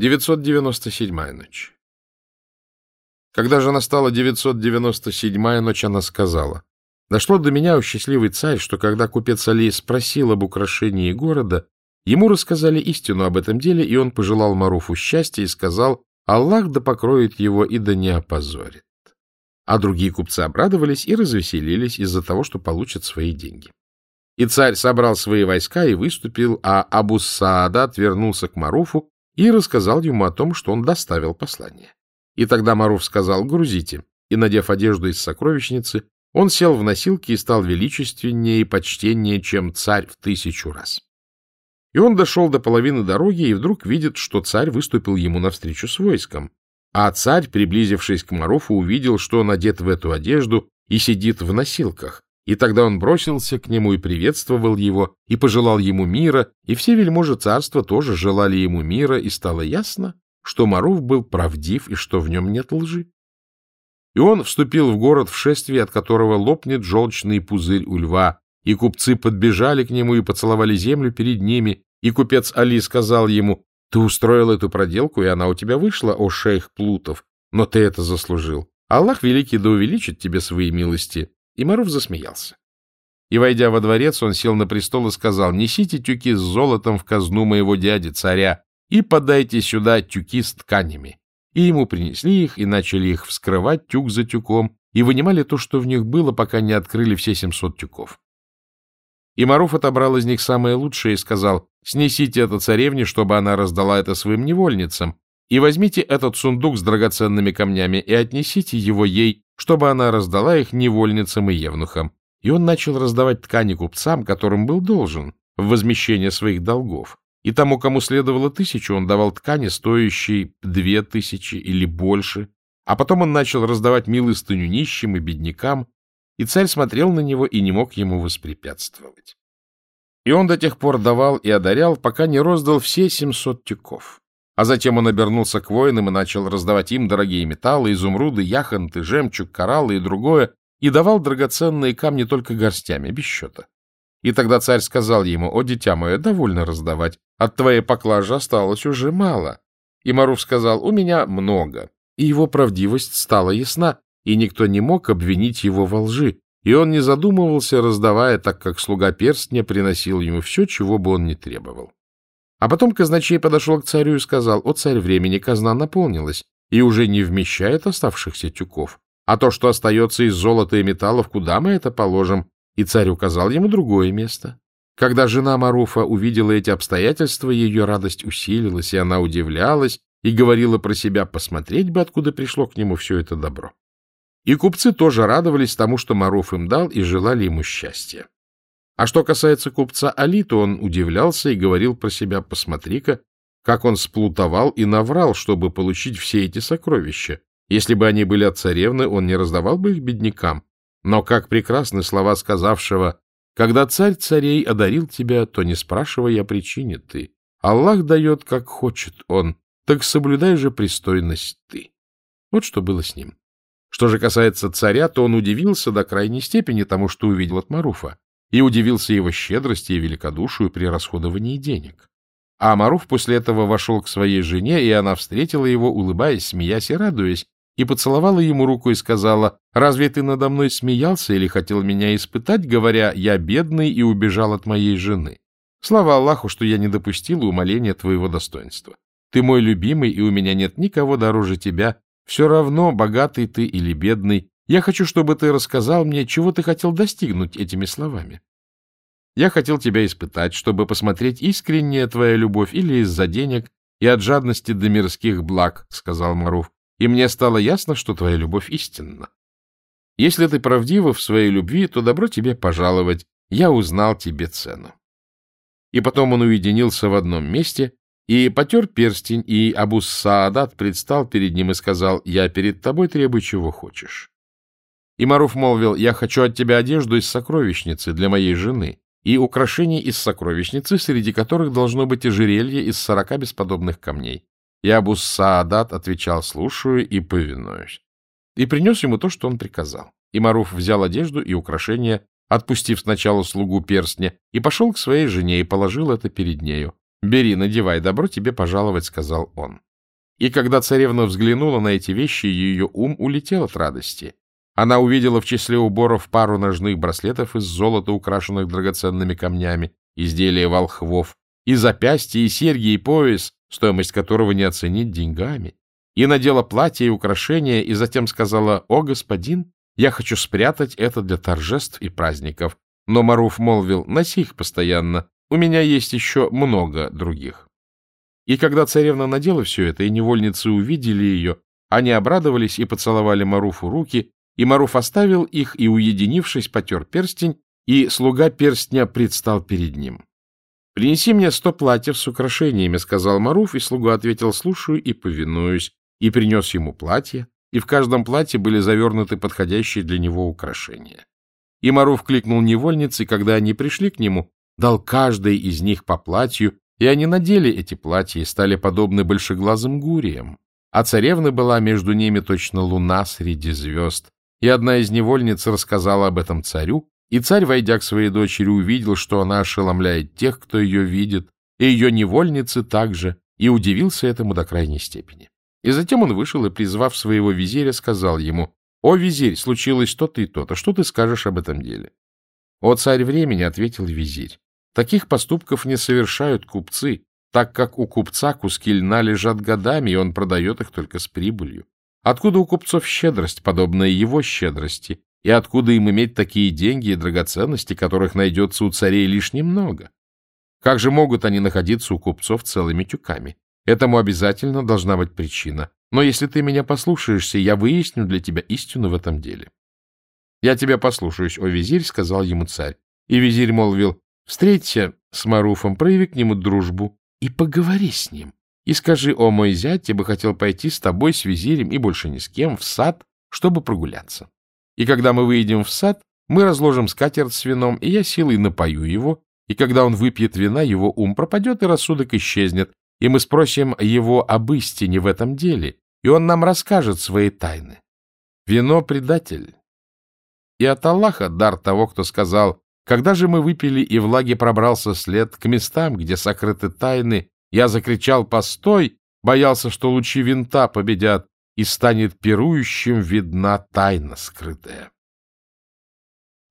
997-я ночь. Когда же настала 997-я ночь, она сказала, «Дошло до меня, о счастливый царь, что когда купец Али спросил об украшении города, ему рассказали истину об этом деле, и он пожелал Маруфу счастья и сказал, Аллах да покроет его и да не опозорит». А другие купцы обрадовались и развеселились из-за того, что получат свои деньги. И царь собрал свои войска и выступил, а Абус-Саадат вернулся к Маруфу и рассказал ему о том, что он доставил послание. И тогда Маруф сказал «грузите», и, надев одежду из сокровищницы, он сел в носилки и стал величественнее и почтеннее, чем царь в тысячу раз. И он дошел до половины дороги и вдруг видит, что царь выступил ему навстречу с войском. А царь, приблизившись к Маруфу, увидел, что он одет в эту одежду и сидит в носилках, и тогда он бросился к нему и приветствовал его, и пожелал ему мира, и все вельможи царства тоже желали ему мира, и стало ясно, что Маруф был правдив и что в нем нет лжи. И он вступил в город в шествие, от которого лопнет желчный пузырь у льва, и купцы подбежали к нему и поцеловали землю перед ними, и купец Али сказал ему, «Ты устроил эту проделку, и она у тебя вышла, о шейх Плутов, но ты это заслужил. Аллах Великий да увеличит тебе свои милости». И Маруф засмеялся. И, войдя во дворец, он сел на престол и сказал, «Несите тюки с золотом в казну моего дяди, царя, и подайте сюда тюки с тканями». И ему принесли их, и начали их вскрывать тюк за тюком, и вынимали то, что в них было, пока не открыли все семьсот тюков. И Маруф отобрал из них самое лучшее и сказал, «Снесите это царевне, чтобы она раздала это своим невольницам, и возьмите этот сундук с драгоценными камнями и отнесите его ей, чтобы она раздала их невольницам и евнухам. И он начал раздавать ткани купцам, которым был должен, в возмещение своих долгов. И тому, кому следовало тысячу, он давал ткани, стоящие две тысячи или больше. А потом он начал раздавать милостыню нищим и беднякам, и царь смотрел на него и не мог ему воспрепятствовать. И он до тех пор давал и одарял, пока не роздал все семьсот тюков. А затем он обернулся к воинам и начал раздавать им дорогие металлы, изумруды, яхонты, жемчуг, кораллы и другое, и давал драгоценные камни только горстями, без счета. И тогда царь сказал ему, «О, дитя мое, довольно раздавать, от твоей поклажи осталось уже мало». И Маруф сказал, «У меня много». И его правдивость стала ясна, и никто не мог обвинить его во лжи, и он не задумывался, раздавая, так как слуга перстня приносил ему все, чего бы он ни требовал. А потом казначей подошел к царю и сказал, «О, царь времени, казна наполнилась и уже не вмещает оставшихся тюков. А то, что остается из золота и металлов, куда мы это положим?» И царь указал ему другое место. Когда жена Маруфа увидела эти обстоятельства, ее радость усилилась, и она удивлялась и говорила про себя, посмотреть бы, откуда пришло к нему все это добро. И купцы тоже радовались тому, что Маруф им дал, и желали ему счастья. А что касается купца Али, то он удивлялся и говорил про себя, посмотри-ка, как он сплутовал и наврал, чтобы получить все эти сокровища. Если бы они были от царевны, он не раздавал бы их беднякам. Но как прекрасны слова сказавшего, «Когда царь царей одарил тебя, то не спрашивай о причине ты. Аллах дает, как хочет он, так соблюдай же пристойность ты». Вот что было с ним. Что же касается царя, то он удивился до крайней степени тому, что увидел от Маруфа и удивился его щедрости и великодушию при расходовании денег. А Маруф после этого вошел к своей жене, и она встретила его, улыбаясь, смеясь и радуясь, и поцеловала ему руку и сказала, «Разве ты надо мной смеялся или хотел меня испытать, говоря, я бедный и убежал от моей жены? Слава Аллаху, что я не допустила умоления твоего достоинства. Ты мой любимый, и у меня нет никого дороже тебя. Все равно, богатый ты или бедный, я хочу, чтобы ты рассказал мне, чего ты хотел достигнуть этими словами. Я хотел тебя испытать, чтобы посмотреть, искренняя твоя любовь или из-за денег и от жадности до мирских благ, — сказал Маруф, — и мне стало ясно, что твоя любовь истинна. Если ты правдива в своей любви, то добро тебе пожаловать, я узнал тебе цену. И потом он уединился в одном месте и потер перстень, и Абус Саадат предстал перед ним и сказал, «Я перед тобой требую, чего хочешь». И Маруф молвил, я хочу от тебя одежду из сокровищницы для моей жены и украшений из сокровищницы, среди которых должно быть ожерелье из сорока бесподобных камней. И Абус Саадат отвечал, слушаю и повинуюсь. И принес ему то, что он приказал. И Маруф взял одежду и украшения, отпустив сначала слугу перстня, и пошел к своей жене и положил это перед нею. «Бери, надевай, добро тебе пожаловать», — сказал он. И когда царевна взглянула на эти вещи, ее ум улетел от радости. Она увидела в числе уборов пару ножных браслетов из золота, украшенных драгоценными камнями, изделия волхвов, и запястья, и серьги, и пояс, стоимость которого не оценить деньгами, и надела платье и украшения, и затем сказала, «О, господин, я хочу спрятать это для торжеств и праздников». Но Маруф молвил, «Носи их постоянно, у меня есть еще много других». И когда царевна надела все это, и невольницы увидели ее, они обрадовались и поцеловали Маруфу руки, и Маруф оставил их и, уединившись, потер перстень, и слуга перстня предстал перед ним. — Принеси мне сто платьев с украшениями, — сказал Маруф, и слуга ответил, — слушаю и повинуюсь, и принес ему платье, и в каждом платье были завернуты подходящие для него украшения. И Маруф кликнул невольниц, и когда они пришли к нему, дал каждой из них по платью, и они надели эти платья и стали подобны большеглазым гуриям. А царевна была между ними точно луна среди звезд. И одна из невольниц рассказала об этом царю, и царь, войдя к своей дочери, увидел, что она ошеломляет тех, кто ее видит, и ее невольницы также, и удивился этому до крайней степени. И затем он вышел и, призвав своего визиря, сказал ему, «О, визирь, случилось то-то и то-то, что ты скажешь об этом деле?» «О, царь времени», — ответил визирь, «таких поступков не совершают купцы, так как у купца куски льна лежат годами, и он продает их только с прибылью. Откуда у купцов щедрость, подобная его щедрости, и откуда им иметь такие деньги и драгоценности, которых найдется у царей лишь немного? Как же могут они находиться у купцов целыми тюками? Этому обязательно должна быть причина. Но если ты меня послушаешься, я выясню для тебя истину в этом деле. — Я тебя послушаюсь, о визирь, — сказал ему царь. И визирь молвил, — встреться с Маруфом, прояви к нему дружбу и поговори с ним. И скажи, о мой зять, я бы хотел пойти с тобой, с визирем и больше ни с кем в сад, чтобы прогуляться. И когда мы выйдем в сад, мы разложим скатерть с вином, и я силой напою его, и когда он выпьет вина, его ум пропадет, и рассудок исчезнет, и мы спросим его об истине в этом деле, и он нам расскажет свои тайны. Вино — предатель. И от Аллаха дар того, кто сказал, «Когда же мы выпили, и влаги пробрался след к местам, где сокрыты тайны, я закричал «Постой!», боялся, что лучи винта победят, и станет пирующим видна тайна скрытая.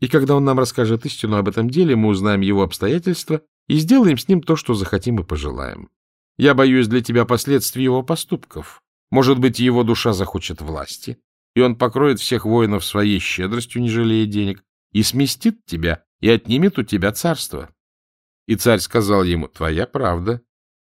И когда он нам расскажет истину об этом деле, мы узнаем его обстоятельства и сделаем с ним то, что захотим и пожелаем. Я боюсь для тебя последствий его поступков. Может быть, его душа захочет власти, и он покроет всех воинов своей щедростью, не жалея денег, и сместит тебя, и отнимет у тебя царство. И царь сказал ему, твоя правда.